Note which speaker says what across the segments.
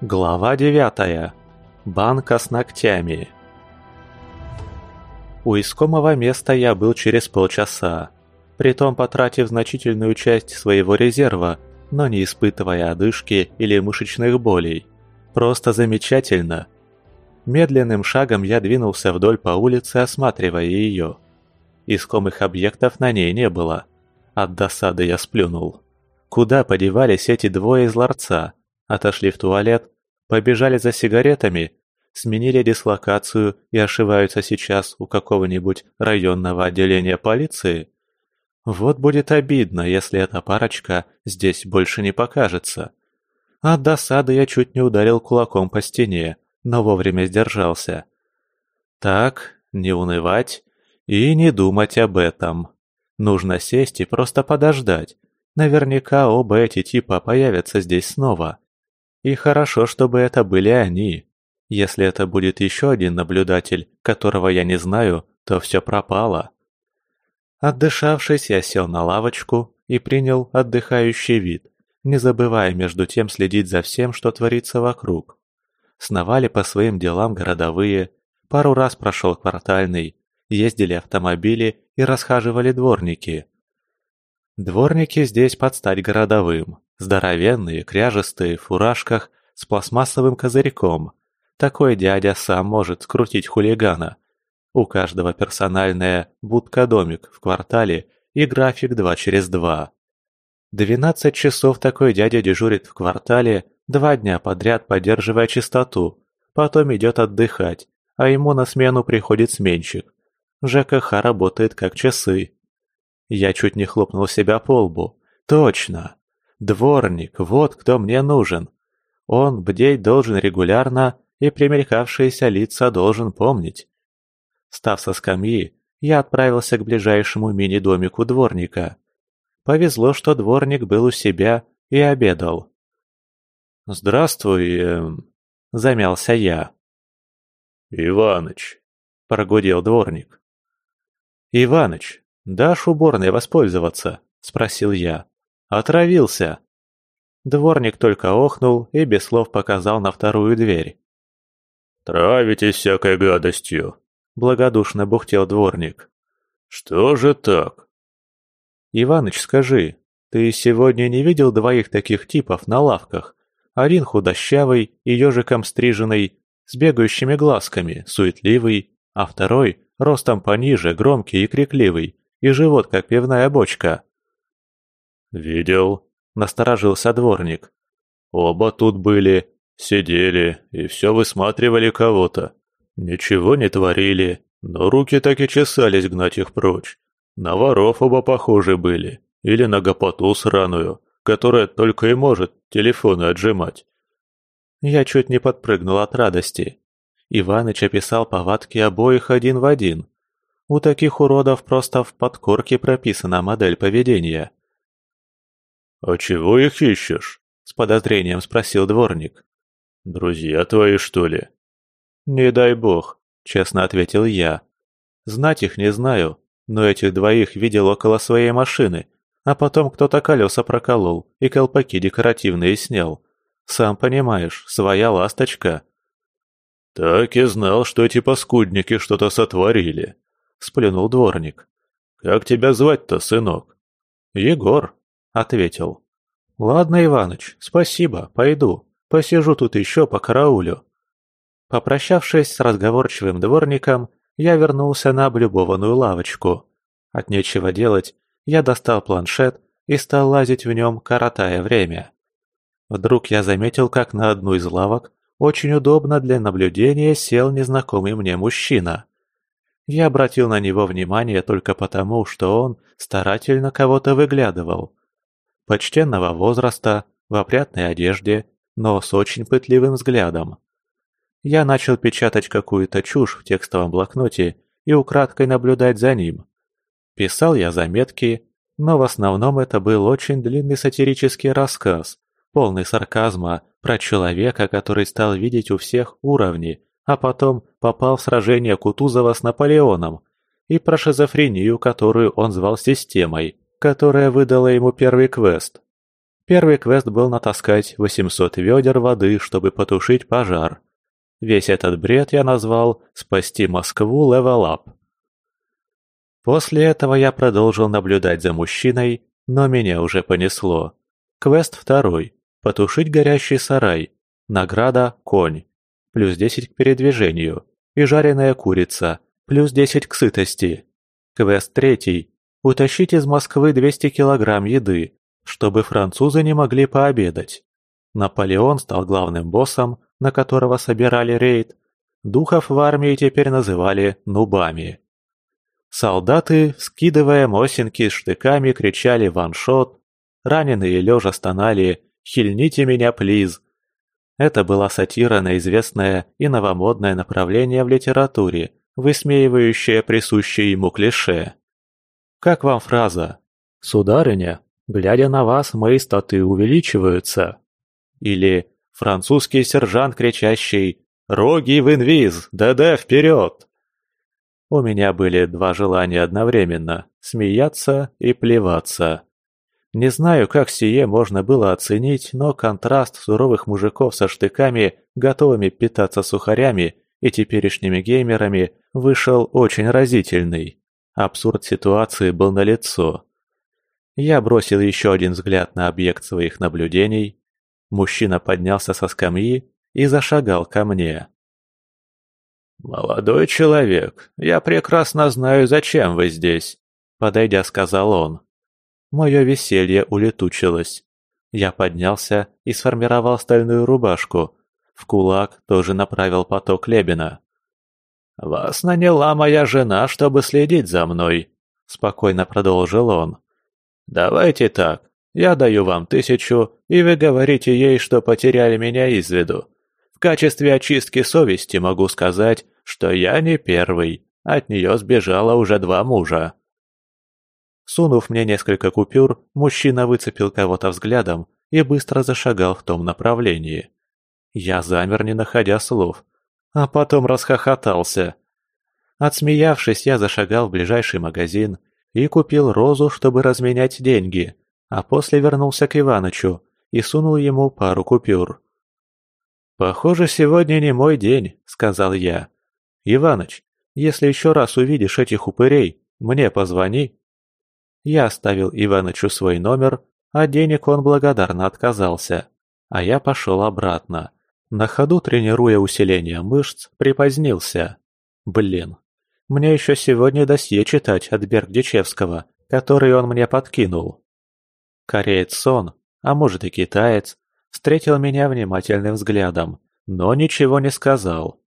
Speaker 1: Глава девятая. Банка с ногтями. У искомого места я был через полчаса, притом потратив значительную часть своего резерва, но не испытывая одышки или мышечных болей. Просто замечательно. Медленным шагом я двинулся вдоль по улице, осматривая ее. Искомых объектов на ней не было. От досады я сплюнул. Куда подевались эти двое из ларца? Отошли в туалет, побежали за сигаретами, сменили дислокацию и ошиваются сейчас у какого-нибудь районного отделения полиции? Вот будет обидно, если эта парочка здесь больше не покажется. От досады я чуть не ударил кулаком по стене, но вовремя сдержался. Так, не унывать и не думать об этом. Нужно сесть и просто подождать. Наверняка оба эти типа появятся здесь снова. И хорошо, чтобы это были они. Если это будет еще один наблюдатель, которого я не знаю, то все пропало. Отдышавшись, я сел на лавочку и принял отдыхающий вид, не забывая между тем следить за всем, что творится вокруг. Сновали по своим делам городовые, пару раз прошел квартальный, ездили автомобили и расхаживали дворники. Дворники здесь под стать городовым, здоровенные, кряжестые, в фуражках, с пластмассовым козырьком. Такой дядя сам может скрутить хулигана. У каждого персональная будка-домик в квартале и график 2 через 2. 12 часов такой дядя дежурит в квартале, два дня подряд поддерживая чистоту, потом идет отдыхать, а ему на смену приходит сменщик. ЖКХ работает как часы. Я чуть не хлопнул себя по лбу. Точно. Дворник, вот кто мне нужен. Он бдеть должен регулярно и примелькавшиеся лица должен помнить. Став со скамьи, я отправился к ближайшему мини-домику дворника. Повезло, что дворник был у себя и обедал. «Здравствуй, эм...» — замялся я.
Speaker 2: «Иваныч», — прогудел дворник.
Speaker 1: «Иваныч, дашь уборной воспользоваться?» — спросил я. «Отравился». Дворник только охнул и без слов показал на вторую дверь.
Speaker 2: «Травитесь всякой гадостью», — благодушно бухтел дворник. «Что же так?»
Speaker 1: «Иваныч, скажи, ты сегодня не видел двоих таких типов на лавках? Один худощавый и ежиком стриженный, с бегающими глазками, суетливый, а второй ростом пониже, громкий и крикливый, и живот как пивная бочка».
Speaker 2: «Видел», — насторожился дворник. «Оба тут были, сидели и все высматривали кого-то. Ничего не творили, но руки так и чесались гнать их прочь. На воров оба похожи были, или на гопоту сраную, которая только и может телефоны отжимать.
Speaker 1: Я чуть не подпрыгнул от радости. Иваныч описал повадки обоих один в один. У таких уродов просто в подкорке прописана модель поведения.
Speaker 2: «А чего их ищешь?» — с подозрением спросил дворник. «Друзья твои, что ли?»
Speaker 1: «Не дай бог», — честно ответил я. «Знать их не знаю, но этих двоих видел около своей машины, а потом кто-то колеса проколол и колпаки декоративные снял. Сам понимаешь, своя ласточка».
Speaker 2: «Так и знал, что эти паскудники что-то сотворили», — сплюнул дворник. «Как тебя звать-то, сынок?»
Speaker 1: «Егор», — ответил. «Ладно, Иваныч, спасибо, пойду. Посижу тут еще по караулю». Попрощавшись с разговорчивым дворником, я вернулся на облюбованную лавочку. От нечего делать, я достал планшет и стал лазить в нем, коротая время. Вдруг я заметил, как на одну из лавок очень удобно для наблюдения сел незнакомый мне мужчина. Я обратил на него внимание только потому, что он старательно кого-то выглядывал. Почтенного возраста, в опрятной одежде, но с очень пытливым взглядом. Я начал печатать какую-то чушь в текстовом блокноте и украдкой наблюдать за ним. Писал я заметки, но в основном это был очень длинный сатирический рассказ, полный сарказма про человека, который стал видеть у всех уровни, а потом попал в сражение Кутузова с Наполеоном, и про шизофрению, которую он звал системой, которая выдала ему первый квест. Первый квест был натаскать 800 ведер воды, чтобы потушить пожар. Весь этот бред я назвал «Спасти Москву Level Up». После этого я продолжил наблюдать за мужчиной, но меня уже понесло. Квест второй – потушить горящий сарай. Награда – конь. Плюс 10 к передвижению. И жареная курица. Плюс 10 к сытости. Квест третий – утащить из Москвы 200 килограмм еды, чтобы французы не могли пообедать. Наполеон стал главным боссом, на которого собирали рейд. Духов в армии теперь называли нубами. Солдаты, скидывая мосинки с штыками, кричали «ваншот», раненые лежа стонали «хильните меня, плиз». Это была сатира на известное и новомодное направление в литературе, высмеивающее присущее ему клише. Как вам фраза «Сударыня, глядя на вас, мои статы увеличиваются»? Или французский сержант, кричащий «Роги в инвиз! ДД вперед!» У меня были два желания одновременно – смеяться и плеваться. Не знаю, как сие можно было оценить, но контраст суровых мужиков со штыками, готовыми питаться сухарями, и теперешними геймерами вышел очень разительный. Абсурд ситуации был налицо. Я бросил еще один взгляд на объект своих наблюдений. Мужчина поднялся со скамьи и зашагал ко мне. «Молодой человек, я прекрасно знаю, зачем вы здесь», — подойдя, сказал он. Мое веселье улетучилось. Я поднялся и сформировал стальную рубашку, в кулак тоже направил поток Лебина. «Вас наняла моя жена, чтобы следить за мной», — спокойно продолжил он. «Давайте так. Я даю вам тысячу, и вы говорите ей, что потеряли меня из виду. В качестве очистки совести могу сказать, что я не первый. От нее сбежало уже два мужа». Сунув мне несколько купюр, мужчина выцепил кого-то взглядом и быстро зашагал в том направлении. Я замер, не находя слов, а потом расхохотался. Отсмеявшись, я зашагал в ближайший магазин и купил розу, чтобы разменять деньги, а после вернулся к Иванычу и сунул ему пару купюр. «Похоже, сегодня не мой день», — сказал я. «Иваныч, если еще раз увидишь этих упырей, мне позвони». Я оставил Иванычу свой номер, а денег он благодарно отказался, а я пошел обратно. На ходу, тренируя усиление мышц, припозднился. Блин, мне еще сегодня досье читать от Бергдичевского, который он мне подкинул. Кореец Сон, а может и китаец, встретил меня внимательным взглядом, но ничего не сказал.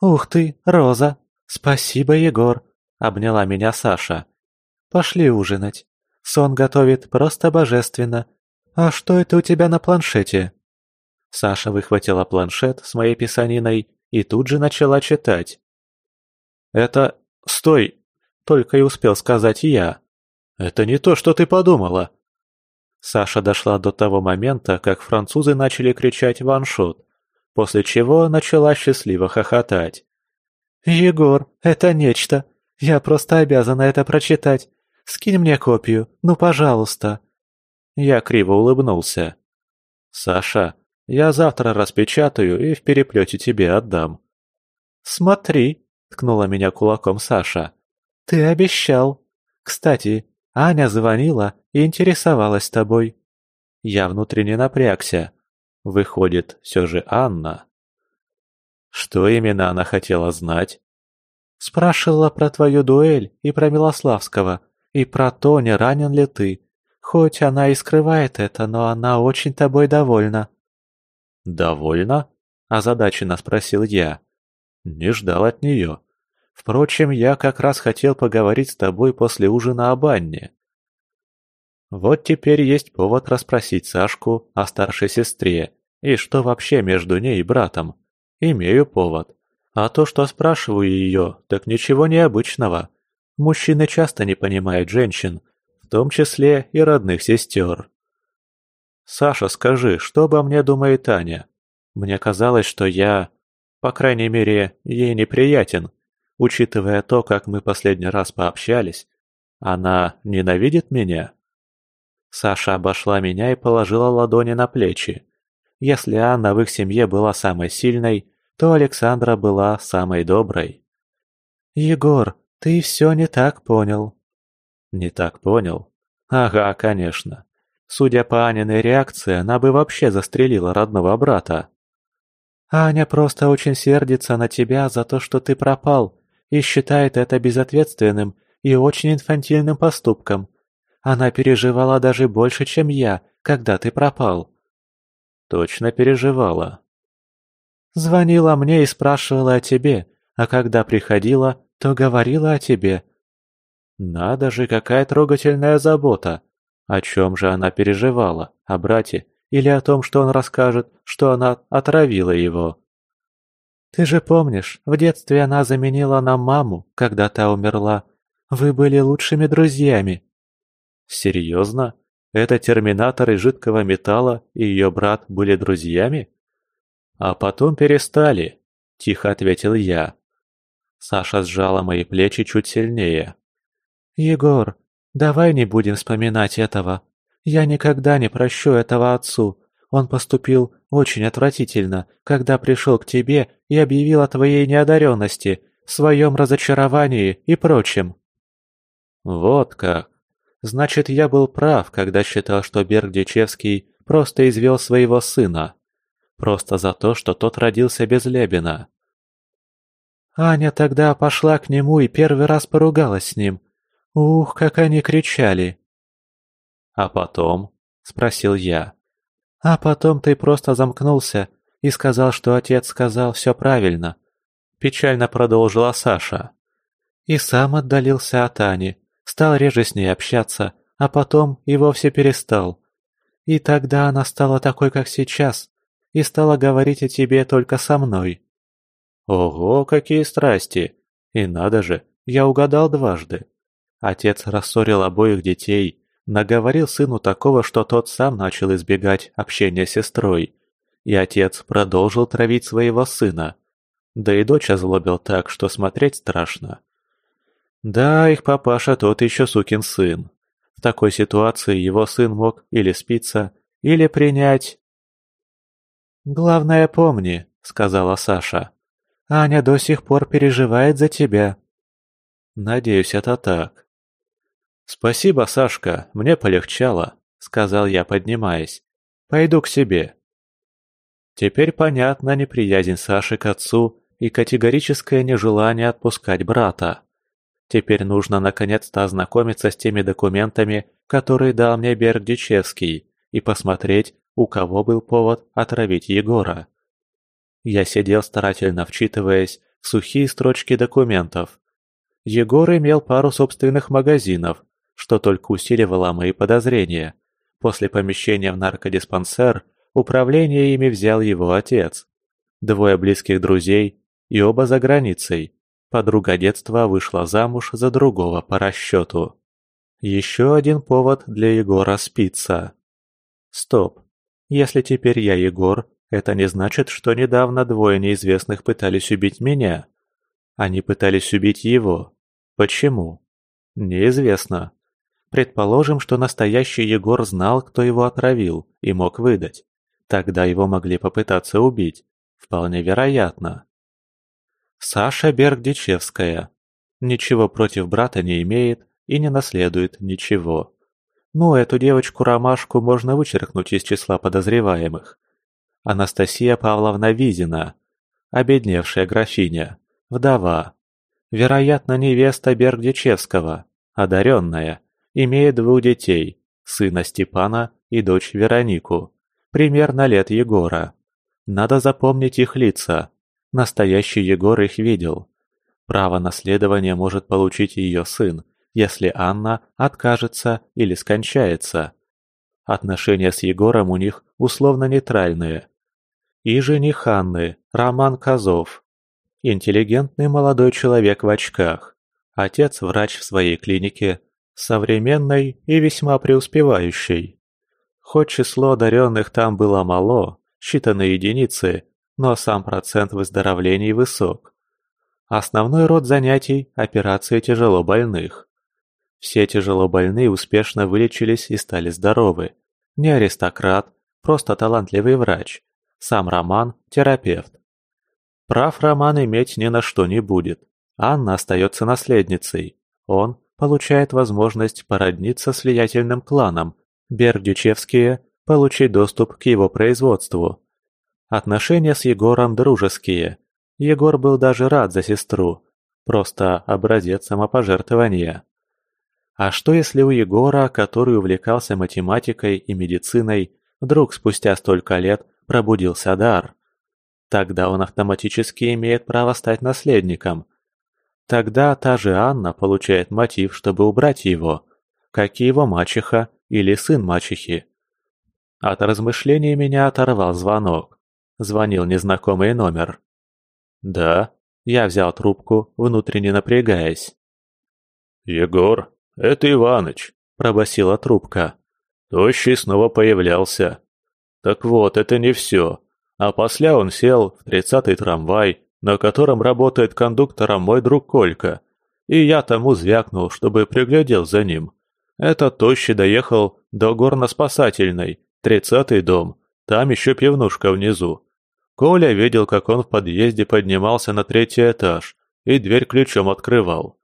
Speaker 1: «Ух ты, Роза! Спасибо, Егор!» — обняла меня Саша. «Пошли ужинать. Сон готовит просто божественно. А что это у тебя на планшете?» Саша выхватила планшет с моей писаниной и тут же начала читать. «Это... Стой!» — только и успел сказать я. «Это не то, что ты подумала!» Саша дошла до того момента, как французы начали кричать «ваншот», после чего начала счастливо хохотать. «Егор, это нечто! Я просто обязана это прочитать! Скинь мне копию, ну пожалуйста!» Я криво улыбнулся. «Саша, я завтра распечатаю и в переплете тебе отдам». «Смотри», — ткнула меня кулаком Саша. «Ты обещал. Кстати, Аня звонила и интересовалась тобой». Я внутренне напрягся. Выходит, все же Анна. Что именно она хотела знать? Спрашивала про твою дуэль и про Милославского, и про то, не ранен ли ты. Хоть она и скрывает это, но она очень тобой довольна. «Довольна?» – озадаченно спросил я. Не ждал от нее. Впрочем, я как раз хотел поговорить с тобой после ужина об Анне. Вот теперь есть повод расспросить Сашку о старшей сестре и что вообще между ней и братом. Имею повод. А то, что спрашиваю ее, так ничего необычного. Мужчины часто не понимают женщин, в том числе и родных сестер. «Саша, скажи, что обо мне думает Аня? Мне казалось, что я, по крайней мере, ей неприятен, учитывая то, как мы последний раз пообщались. Она ненавидит меня?» Саша обошла меня и положила ладони на плечи. Если Анна в их семье была самой сильной, то Александра была самой доброй. «Егор, ты все не так понял». «Не так понял?» «Ага, конечно. Судя по Аниной реакции, она бы вообще застрелила родного брата. «Аня просто очень сердится на тебя за то, что ты пропал, и считает это безответственным и очень инфантильным поступком. Она переживала даже больше, чем я, когда ты пропал». «Точно переживала». «Звонила мне и спрашивала о тебе, а когда приходила, то говорила о тебе». «Надо же, какая трогательная забота!» О чем же она переживала? О брате? Или о том, что он расскажет, что она отравила его? «Ты же помнишь, в детстве она заменила нам маму, когда та умерла. Вы были лучшими друзьями». «Серьезно? Это терминатор из жидкого металла и ее брат были друзьями?» «А потом перестали», – тихо ответил я. Саша сжала мои плечи чуть сильнее. «Егор, Давай не будем вспоминать этого. Я никогда не прощу этого отцу. Он поступил очень отвратительно, когда пришел к тебе и объявил о твоей неодаренности, своем разочаровании и прочем. Вот как. Значит, я был прав, когда считал, что Берг Дичевский просто извел своего сына. Просто за то, что тот родился без Лебина. Аня тогда пошла к нему и первый раз поругалась с ним, Ух, как они кричали!» «А потом?» – спросил я. «А потом ты просто замкнулся и сказал, что отец сказал все правильно», – печально продолжила Саша. «И сам отдалился от Ани, стал реже с ней общаться, а потом и вовсе перестал. И тогда она стала такой, как сейчас, и стала говорить о тебе только со мной». «Ого, какие страсти! И надо же, я угадал дважды. Отец рассорил обоих детей, наговорил сыну такого, что тот сам начал избегать общения с сестрой. И отец продолжил травить своего сына. Да и дочь озлобил так, что смотреть страшно. Да, их папаша тот еще сукин сын. В такой ситуации его сын мог или спиться, или принять... «Главное помни», — сказала Саша. «Аня до сих пор переживает за тебя». «Надеюсь, это так. «Спасибо, Сашка, мне полегчало», — сказал я, поднимаясь. «Пойду к себе». Теперь понятна неприязнь Саши к отцу и категорическое нежелание отпускать брата. Теперь нужно наконец-то ознакомиться с теми документами, которые дал мне Берг Дичевский, и посмотреть, у кого был повод отравить Егора. Я сидел старательно вчитываясь в сухие строчки документов. Егор имел пару собственных магазинов, что только усиливало мои подозрения. После помещения в наркодиспансер управление ими взял его отец. Двое близких друзей и оба за границей. Подруга детства вышла замуж за другого по расчету. Еще один повод для Егора спиться. Стоп. Если теперь я Егор, это не значит, что недавно двое неизвестных пытались убить меня. Они пытались убить его. Почему? Неизвестно. Предположим, что настоящий Егор знал, кто его отравил, и мог выдать. Тогда его могли попытаться убить. Вполне вероятно. Саша Бергдичевская. Ничего против брата не имеет и не наследует ничего. Ну, эту девочку-ромашку можно вычеркнуть из числа подозреваемых. Анастасия Павловна Визина. Обедневшая графиня. Вдова. Вероятно, невеста Бергдичевского. Одаренная Имеет двух детей, сына Степана и дочь Веронику, примерно лет Егора. Надо запомнить их лица. Настоящий Егор их видел. Право наследования может получить ее сын, если Анна откажется или скончается. Отношения с Егором у них условно-нейтральные. И жених Анны, Роман Козов. Интеллигентный молодой человек в очках. Отец врач в своей клинике, современной и весьма преуспевающей. Хоть число одаренных там было мало, считанные единицы, но сам процент выздоровлений высок. Основной род занятий – операции тяжело больных. Все тяжело больные успешно вылечились и стали здоровы. Не аристократ, просто талантливый врач. Сам Роман – терапевт. Прав Роман иметь ни на что не будет. Анна остается наследницей. Он получает возможность породниться с влиятельным кланом. Бердючевские – получить доступ к его производству. Отношения с Егором дружеские. Егор был даже рад за сестру. Просто образец самопожертвования. А что если у Егора, который увлекался математикой и медициной, вдруг спустя столько лет пробудился дар? Тогда он автоматически имеет право стать наследником. Тогда та же Анна получает мотив, чтобы убрать его, как и его мачеха или сын мачехи. От размышлений меня оторвал звонок. Звонил незнакомый номер. «Да», я взял трубку, внутренне напрягаясь.
Speaker 2: «Егор, «Это Иваныч», – пробасила трубка. Тощий снова появлялся. Так вот, это не все. А после он сел в тридцатый трамвай, на котором работает кондуктором мой друг Колька. И я тому звякнул, чтобы приглядел за ним. Этот тощий доехал до горно-спасательной, тридцатый дом, там еще пивнушка внизу. Коля видел, как он в подъезде поднимался на третий этаж и дверь ключом открывал.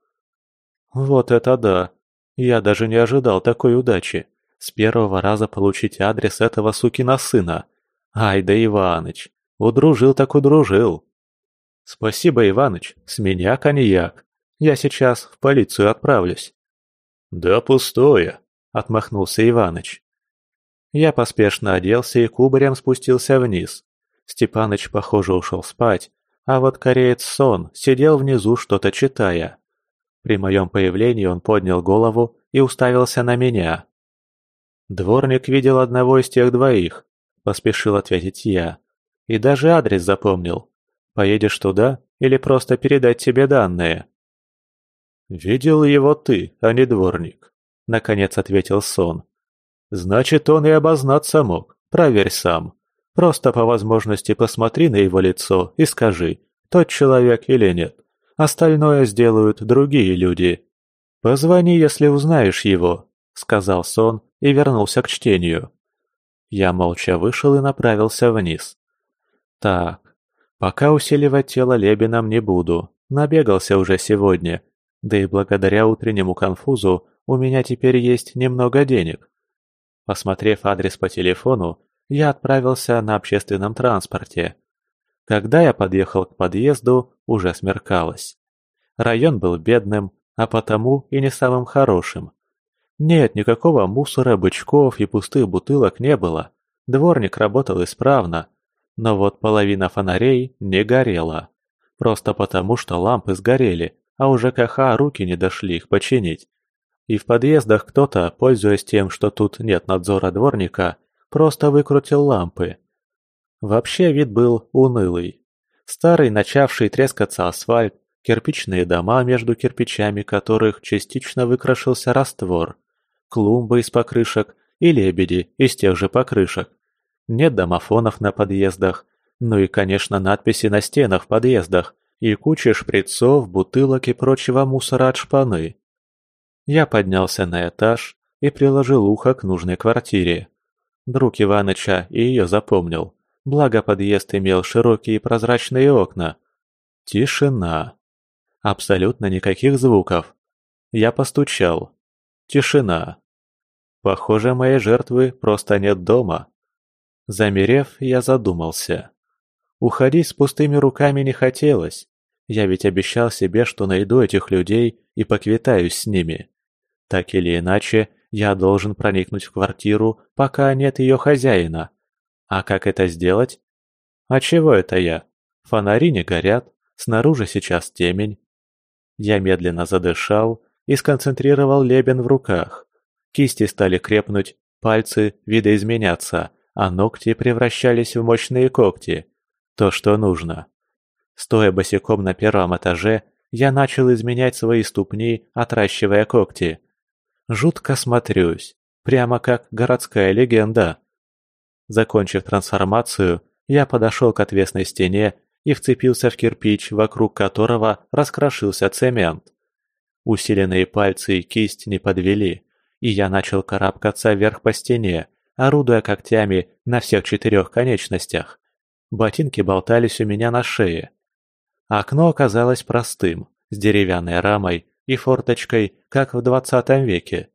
Speaker 1: «Вот это да!» Я даже не ожидал такой удачи. С первого раза получить адрес этого сукина сына. Ай да Иваныч, удружил так удружил. Спасибо, Иваныч, с меня коньяк. Я сейчас в полицию отправлюсь.
Speaker 2: Да пустое, отмахнулся Иваныч.
Speaker 1: Я поспешно оделся и кубарем спустился вниз. Степаныч, похоже, ушел спать, а вот кореец Сон сидел внизу, что-то читая. При моем появлении он поднял голову и уставился на меня. «Дворник видел одного из тех двоих», – поспешил ответить я. «И даже адрес запомнил. Поедешь туда или просто передать тебе данные?»
Speaker 2: «Видел его ты, а не дворник», – наконец ответил Сон. «Значит, он и обознаться мог. Проверь сам. Просто по возможности посмотри на его лицо и скажи, тот человек или нет. Остальное сделают другие люди. Позвони, если узнаешь его», — сказал Сон и вернулся к чтению. Я молча вышел и направился вниз. Так, пока усиливать тело Лебином не буду, набегался уже сегодня, да и благодаря утреннему конфузу у меня теперь есть немного денег. Посмотрев адрес по телефону, я отправился на общественном транспорте. Когда я подъехал к подъезду, уже смеркалось. Район был бедным, а потому и не самым хорошим. Нет, никакого мусора, бычков и пустых бутылок не было. Дворник работал исправно. Но вот половина фонарей не горела. Просто потому, что лампы сгорели, а у ЖКХ руки не дошли их починить. И в подъездах кто-то, пользуясь тем, что тут нет надзора дворника, просто выкрутил лампы. Вообще вид был унылый. Старый, начавший трескаться асфальт, кирпичные дома, между кирпичами которых частично выкрашился раствор, клумбы из покрышек и лебеди из тех же покрышек. Нет домофонов на подъездах, ну и, конечно, надписи на стенах в подъездах и куча шприцов, бутылок и прочего мусора от шпаны. Я поднялся на этаж и приложил ухо к нужной квартире. Друг Иваныча и ее запомнил. Благо подъезд имел широкие прозрачные окна. Тишина. Абсолютно никаких звуков. Я постучал. Тишина. Похоже, моей жертвы просто нет дома. Замерев, я задумался. Уходить с пустыми руками не хотелось. Я ведь обещал себе, что найду этих людей и поквитаюсь с ними. Так или иначе, я должен проникнуть в квартиру, пока нет ее хозяина. А как это сделать? А чего это я? Фонари не горят, снаружи сейчас темень. Я медленно задышал и сконцентрировал лебен в руках. Кисти стали крепнуть, пальцы видоизменяться, а ногти превращались в мощные когти. То, что нужно. Стоя босиком на первом этаже, я начал изменять свои ступни, отращивая когти. Жутко смотрюсь, прямо как городская легенда. Закончив трансформацию, я подошел к отвесной стене и вцепился в кирпич, вокруг которого раскрошился цемент.
Speaker 1: Усиленные пальцы и кисть не подвели, и я начал карабкаться вверх по стене, орудуя когтями на всех четырех конечностях. Ботинки болтались у меня на шее. Окно оказалось простым, с деревянной рамой и форточкой, как в двадцатом веке.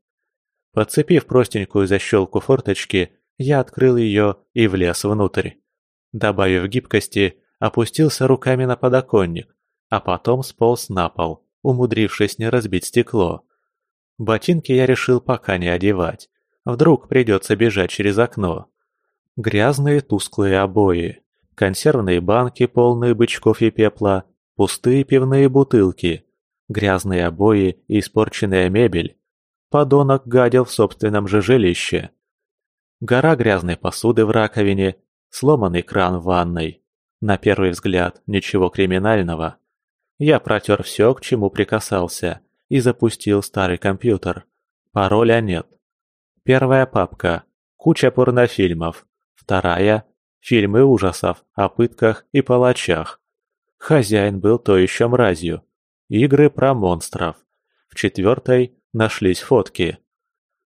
Speaker 1: Подцепив простенькую защелку форточки, я открыл ее и влез внутрь. Добавив гибкости, опустился руками на подоконник, а потом сполз на пол, умудрившись не разбить стекло. Ботинки я решил пока не одевать. Вдруг придется бежать через окно. Грязные тусклые обои, консервные банки, полные бычков и пепла, пустые пивные бутылки, грязные обои и испорченная мебель. Подонок гадил в собственном же жилище. Гора грязной посуды в раковине, сломанный кран в ванной. На первый взгляд, ничего криминального. Я протер все, к чему прикасался, и запустил старый компьютер. Пароля нет. Первая папка. Куча порнофильмов. Вторая. Фильмы ужасов о пытках и палачах. Хозяин был то еще мразью. Игры про монстров. В четвертой нашлись фотки.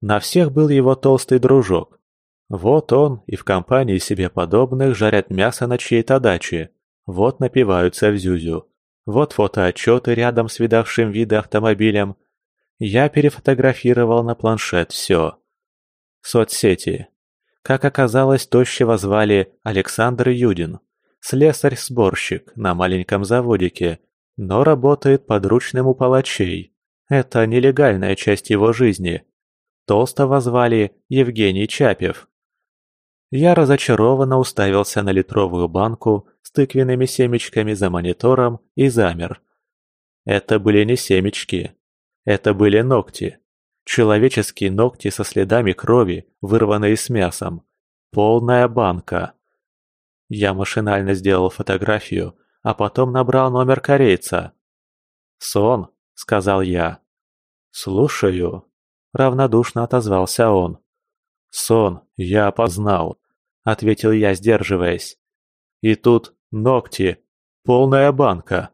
Speaker 1: На всех был его толстый дружок. Вот он и в компании себе подобных жарят мясо на чьей-то даче. Вот напиваются в зюзю. Вот фотоотчеты рядом с видавшим виды автомобилем. Я перефотографировал на планшет все. Соцсети. Как оказалось, тощего звали Александр Юдин. Слесарь-сборщик на маленьком заводике, но работает подручным у палачей. Это нелегальная часть его жизни. Толстого звали Евгений Чапев. Я разочарованно уставился на литровую банку с тыквенными семечками за монитором и замер. Это были не семечки. Это были ногти. Человеческие ногти со следами крови, вырванные с мясом. Полная банка. Я машинально сделал фотографию, а потом набрал номер корейца. «Сон», — сказал я. «Слушаю», — равнодушно отозвался он. «Сон, я опознал», — ответил я, сдерживаясь. И тут ногти, полная банка.